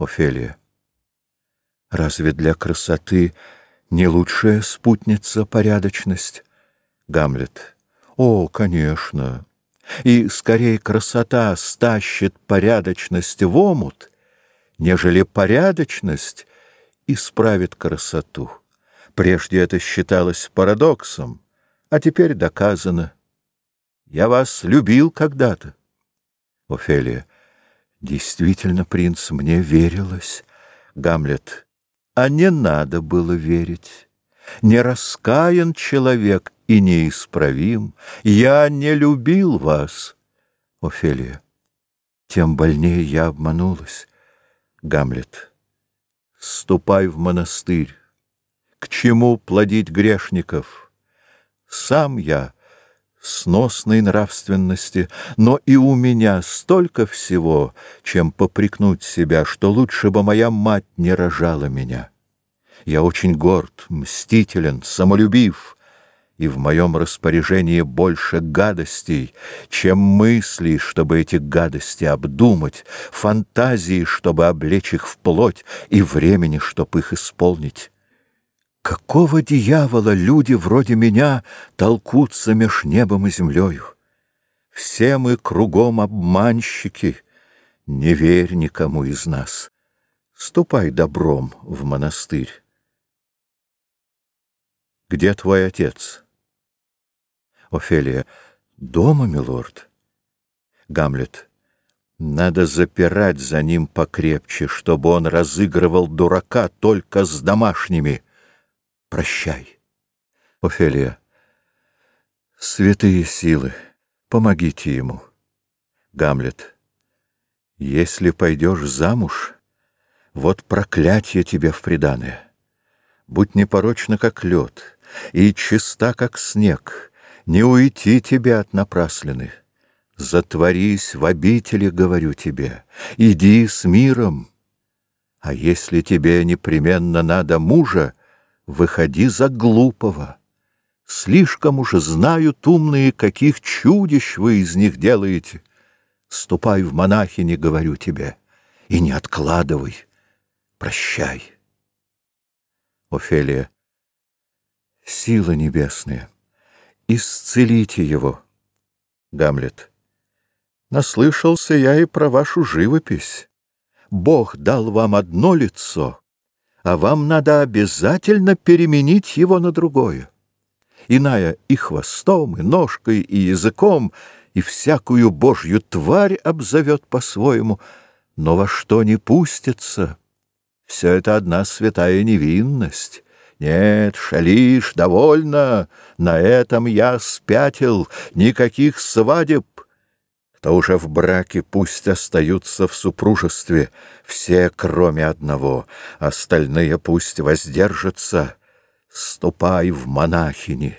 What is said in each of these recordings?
Офелия. Разве для красоты не лучшая спутница порядочность? Гамлет. О, конечно. И скорее красота стащит порядочность в омут, нежели порядочность исправит красоту. Прежде это считалось парадоксом, а теперь доказано. Я вас любил когда-то. Офелия. Действительно, принц, мне верилось. Гамлет. А не надо было верить. Не раскаян человек и неисправим. Я не любил вас. Офелия. Тем больнее я обманулась. Гамлет. Ступай в монастырь. К чему плодить грешников? Сам я сносной нравственности, но и у меня столько всего, чем попрекнуть себя, что лучше бы моя мать не рожала меня. Я очень горд, мстителен, самолюбив, и в моем распоряжении больше гадостей, чем мыслей, чтобы эти гадости обдумать, фантазии, чтобы облечь их в плоть, и времени, чтобы их исполнить. Какого дьявола люди вроде меня толкутся меж небом и землею? Все мы кругом обманщики, не верь никому из нас. Ступай добром в монастырь. Где твой отец? Офелия. Дома, милорд. Гамлет. Надо запирать за ним покрепче, чтобы он разыгрывал дурака только с домашними. Прощай. Офелия. Святые силы, помогите ему. Гамлет. Если пойдешь замуж, вот проклятие тебе в приданое. Будь непорочна, как лед, и чиста, как снег, не уйти тебе от напраслины. Затворись в обители, говорю тебе, иди с миром. А если тебе непременно надо мужа, выходи за глупого. Слишком уж знают умные, каких чудищ вы из них делаете. Ступай в монахини, говорю тебе, и не откладывай. Прощай. Офелия. Сила небесная, исцелите его. Гамлет. Наслышался я и про вашу живопись. Бог дал вам одно лицо — а вам надо обязательно переменить его на другое. Иная и хвостом, и ножкой, и языком, и всякую божью тварь обзовет по-своему, но во что не пустится. Все это одна святая невинность. Нет, шалишь, довольно, на этом я спятил, никаких свадеб, кто уже в браке, пусть остаются в супружестве, все, кроме одного, остальные пусть воздержатся. Ступай в монахини.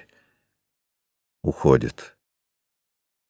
Уходит.